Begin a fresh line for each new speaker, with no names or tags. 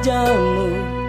wajahmu.